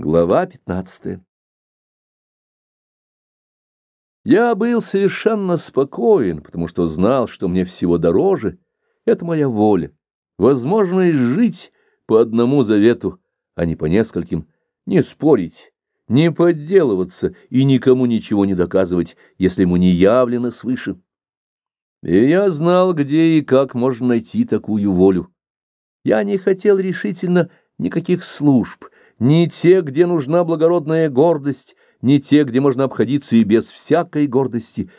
Глава 15 Я был совершенно спокоен, потому что знал, что мне всего дороже — это моя воля, возможность жить по одному завету, а не по нескольким, не спорить, не подделываться и никому ничего не доказывать, если ему не явлено свыше. И я знал, где и как можно найти такую волю. Я не хотел решительно никаких служб — не те, где нужна благородная гордость, не те, где можно обходиться и без всякой гордости.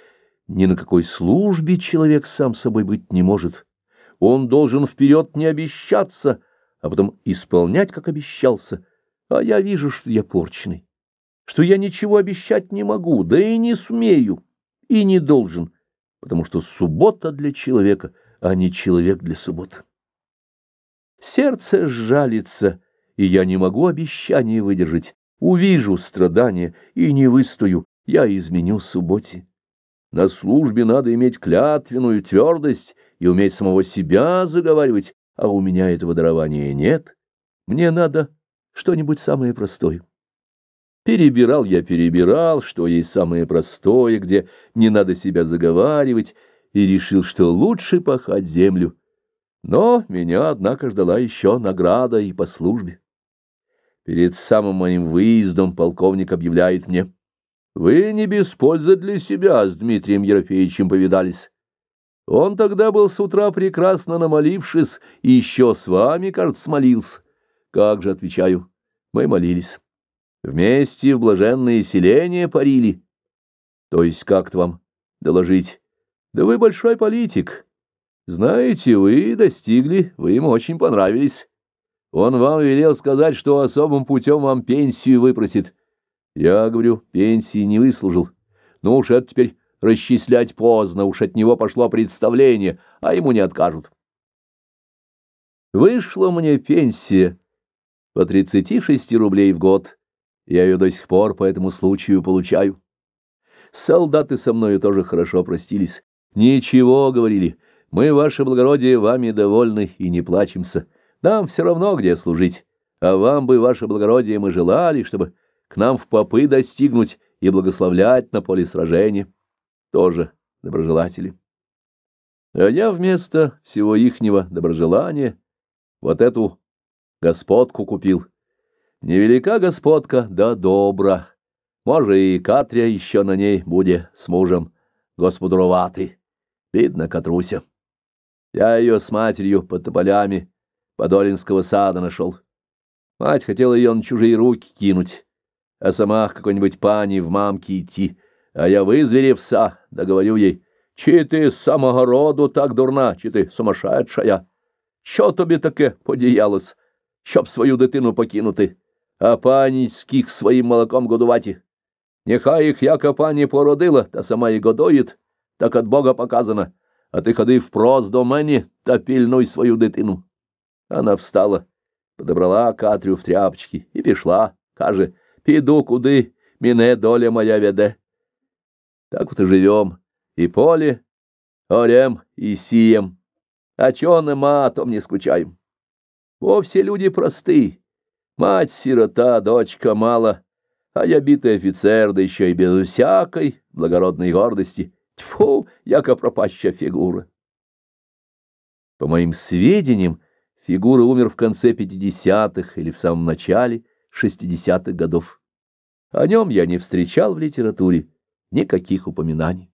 Ни на какой службе человек сам собой быть не может. Он должен вперед не обещаться, а потом исполнять, как обещался. А я вижу, что я порченый, что я ничего обещать не могу, да и не смею, и не должен, потому что суббота для человека, а не человек для субботы. Сердце сжалится, и я не могу обещания выдержать. Увижу страдания и не выстою, я изменю субботе. На службе надо иметь клятвенную твердость и уметь самого себя заговаривать, а у меня этого дарования нет. Мне надо что-нибудь самое простое. Перебирал я, перебирал, что есть самое простое, где не надо себя заговаривать, и решил, что лучше пахать землю. Но меня, однако, ждала еще награда и по службе. Перед самым моим выездом полковник объявляет мне, «Вы не без пользы для себя с Дмитрием Ерофеевичем повидались. Он тогда был с утра прекрасно намолившись, и еще с вами, кажется, молился. Как же, отвечаю, мы молились. Вместе в блаженное селение парили. То есть как-то вам доложить? Да вы большой политик. Знаете, вы достигли, вы ему очень понравились». Он вам велел сказать, что особым путем вам пенсию выпросит. Я говорю, пенсии не выслужил. Ну уж это теперь расчислять поздно, уж от него пошло представление, а ему не откажут. Вышла мне пенсия по 36 рублей в год. Я ее до сих пор по этому случаю получаю. Солдаты со мною тоже хорошо простились. Ничего, говорили, мы, ваше благородие, вами довольны и не плачемся. Нам все равно, где служить, а вам бы, ваше благородие, мы желали, чтобы к нам в попы достигнуть и благословлять на поле сражения. Тоже доброжелатели. А я вместо всего ихнего доброжелания вот эту господку купил. Невелика господка, да добра. Может, и Катря еще на ней будет с мужем господуроватый. Видно, Катруся. Я ее с матерью под тополями Подолинского сада нашел. Мать хотела ее на чужие руки кинуть, а сама к какой-нибудь пани в мамке идти. А я вызверевся, да говорю ей, «Чи ты с самого роду так дурна, чи ти сумасшедшая? Що тобі таке подіялось, щоб свою дитину покинути, а паніських своїм молоком годувати? Нехай їх яка пані породила, та сама і годують, так от Бога показано, а ти ходи впрост до мене та пільнуй свою дитину». Она встала, подобрала Катрю в тряпочки і пішла. Каже, піду куди, мене доля моя веде. Так вот и живем, и поле, орем, и сием. А чё нема, то не скучаем. Вовсе люди просты. Мать сирота, дочка мало, а я битый офицер, да еще и без всякой благородной гордости. Тьфу, яко пропаща фигура. По моим сведениям, Фигура умер в конце 50-х или в самом начале 60-х годов. О нем я не встречал в литературе никаких упоминаний.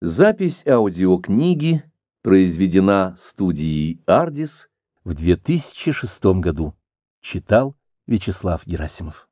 Запись аудиокниги произведена студией «Ардис» в 2006 году. Читал Вячеслав Герасимов.